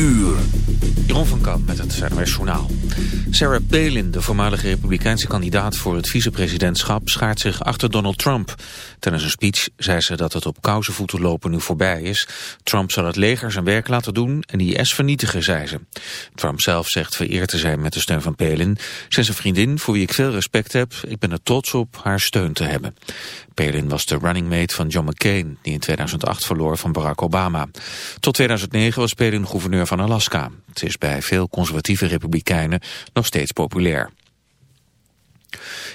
uur. Van Kamp met het CNRS Journaal. Sarah Palin, de voormalige republikeinse kandidaat voor het vicepresidentschap, schaart zich achter Donald Trump. Tijdens een speech zei ze dat het op kousenvoeten lopen nu voorbij is. Trump zal het leger zijn werk laten doen en IS vernietigen, zei ze. Trump zelf zegt vereerd te zijn met de steun van Palin. Ze is een vriendin voor wie ik veel respect heb. Ik ben er trots op haar steun te hebben. Palin was de running mate van John McCain, die in 2008 verloor van Barack Obama. Tot 2009 was Palin gouverneur van Alaska. Ze is bij veel conservatieve republikeinen nog steeds populair.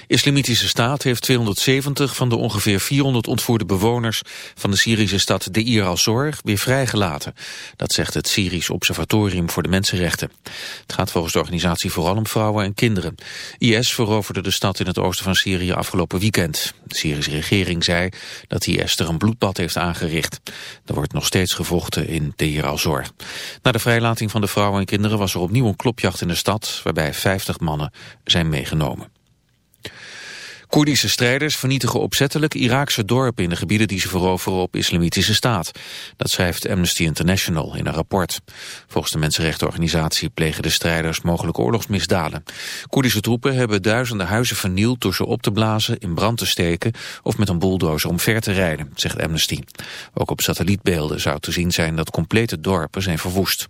Islamitische Staat heeft 270 van de ongeveer 400 ontvoerde bewoners van de Syrische stad Deir al-Zor weer vrijgelaten. Dat zegt het Syrisch Observatorium voor de Mensenrechten. Het gaat volgens de organisatie vooral om vrouwen en kinderen. IS veroverde de stad in het oosten van Syrië afgelopen weekend. De Syrische regering zei dat IS er een bloedbad heeft aangericht. Er wordt nog steeds gevochten in Deir al-Zor. Na de vrijlating van de vrouwen en kinderen was er opnieuw een klopjacht in de stad, waarbij 50 mannen zijn meegenomen. Koerdische strijders vernietigen opzettelijk Iraakse dorpen in de gebieden die ze veroveren op islamitische staat. Dat schrijft Amnesty International in een rapport. Volgens de mensenrechtenorganisatie plegen de strijders mogelijk oorlogsmisdaden. Koerdische troepen hebben duizenden huizen vernield door ze op te blazen, in brand te steken of met een bulldozer omver te rijden, zegt Amnesty. Ook op satellietbeelden zou te zien zijn dat complete dorpen zijn verwoest.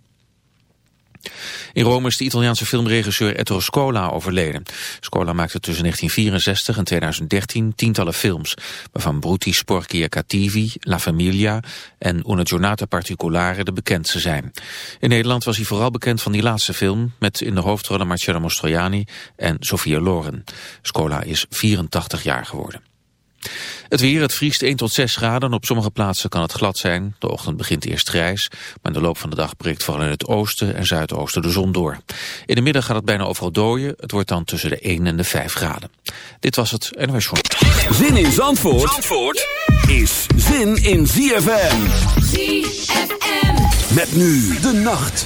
In Rome is de Italiaanse filmregisseur Ettore Scola overleden. Scola maakte tussen 1964 en 2013 tientallen films, waarvan Brutti Sporchi e Cattivi, La Famiglia en Una Giornata Particolare de bekendste zijn. In Nederland was hij vooral bekend van die laatste film, met in de hoofdrollen Marcello Mastroianni en Sofia Loren. Scola is 84 jaar geworden. Het weer, het vriest 1 tot 6 graden. Op sommige plaatsen kan het glad zijn. De ochtend begint eerst grijs. Maar in de loop van de dag breekt vooral in het oosten en zuidoosten de zon door. In de middag gaat het bijna overal dooien. Het wordt dan tussen de 1 en de 5 graden. Dit was het NOS Journal. Zin in Zandvoort, Zandvoort is zin in ZFM. ZFM. Met nu de nacht.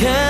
Can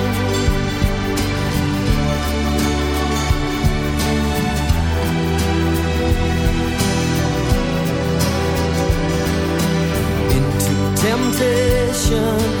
Temptation,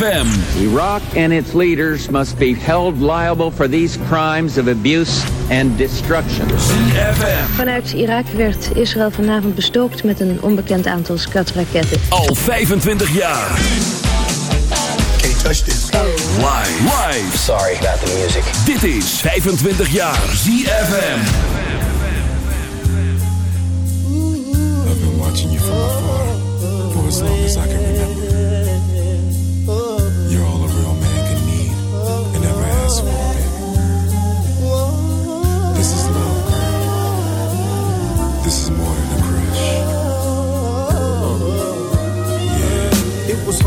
desire. Iraq and its leaders must be held liable for these crimes of abuse and destruction. Vanuit Irak werd Israël vanavond bestookt met een onbekend aantal skatraketten. Al 25 jaar. Can't touch this. Live. Live. Sorry about the music. Dit is 25 jaar ZFM. I've been watching you from afar for as long as I can remember.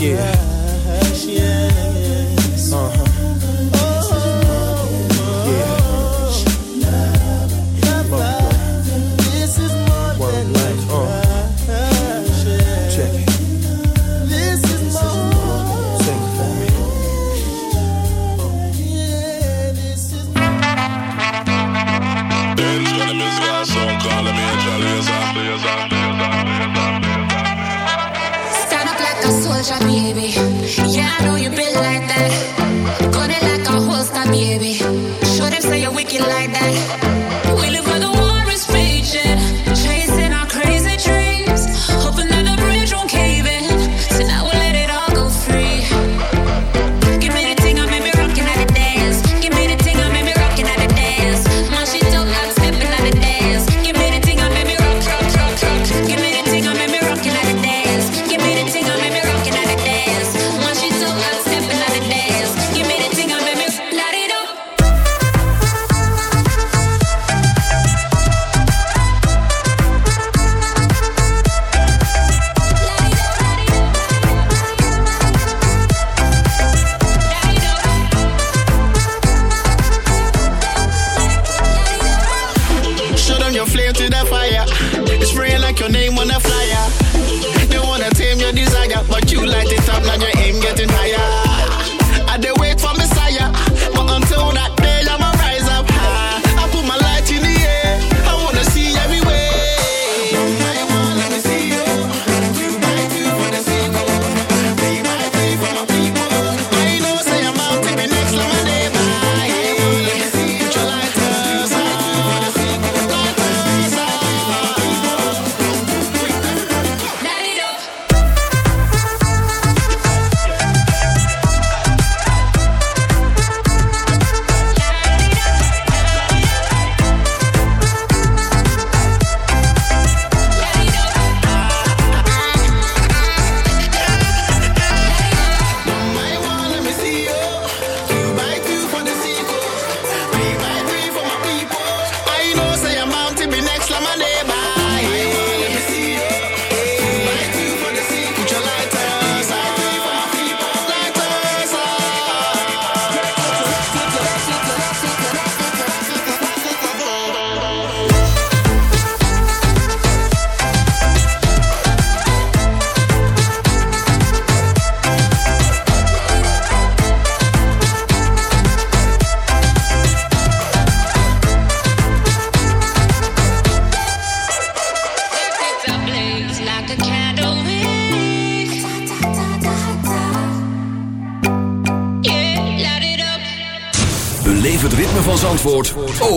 Yeah.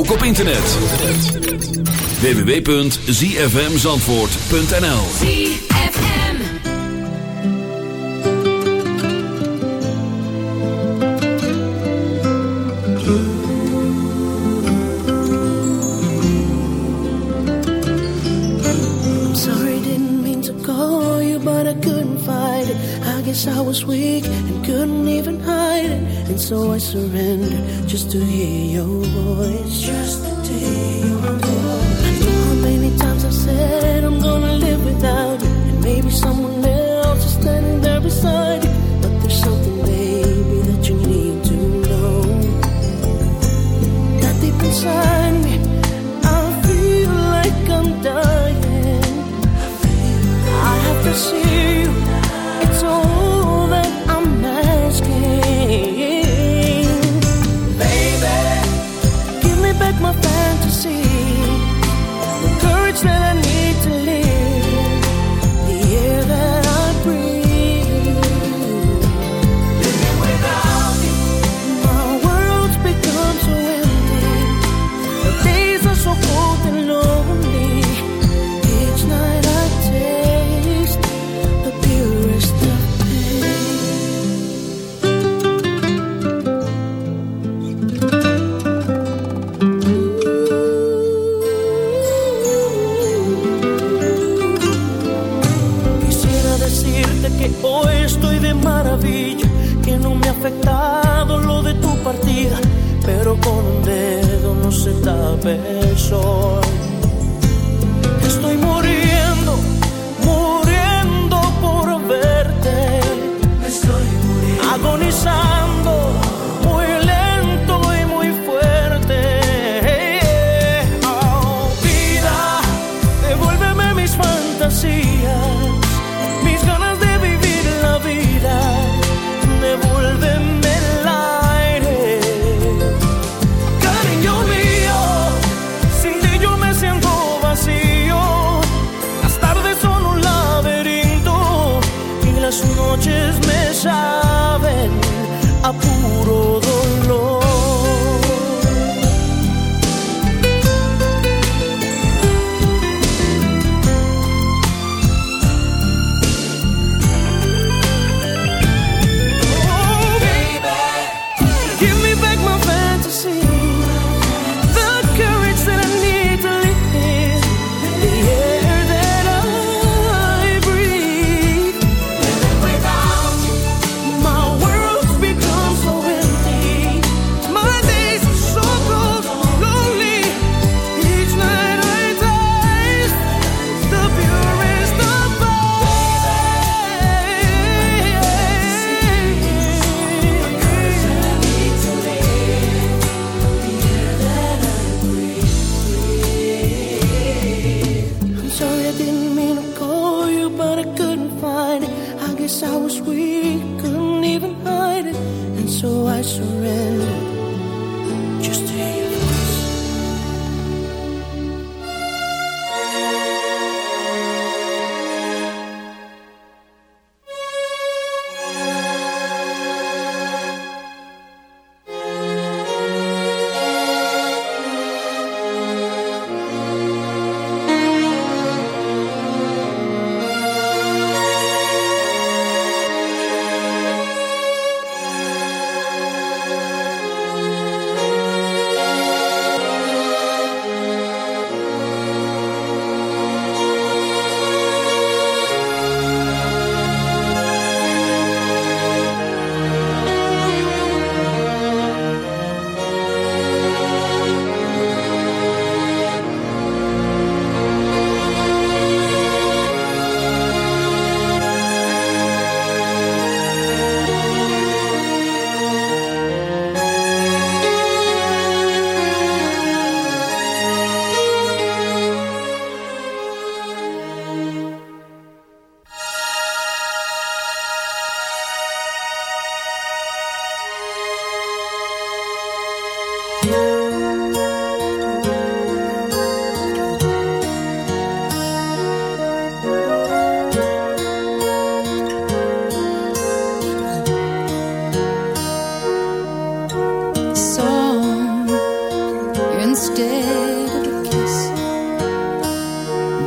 Ook op internet. www.zfmzandvoort.nl ZFM I'm sorry, didn't mean to call you, but I couldn't fight it. I guess I was weak and couldn't even hide it. And so I surrendered just to hear your voice. Just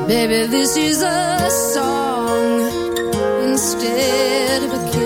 Baby, this is a song instead of a kiss.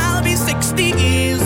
be 60 years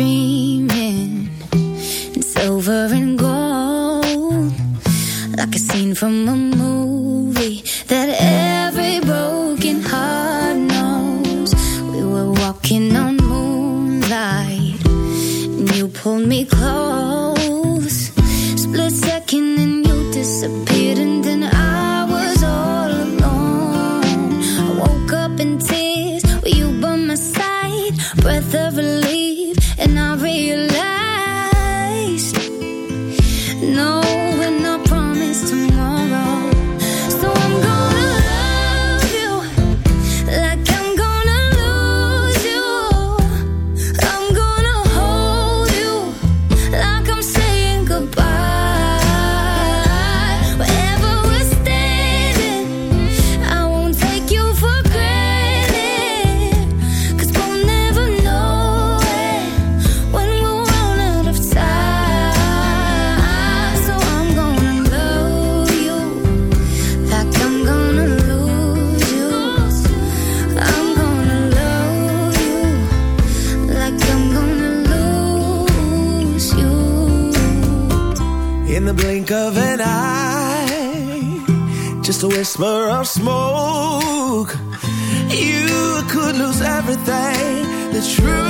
tomorrow. So I'm gonna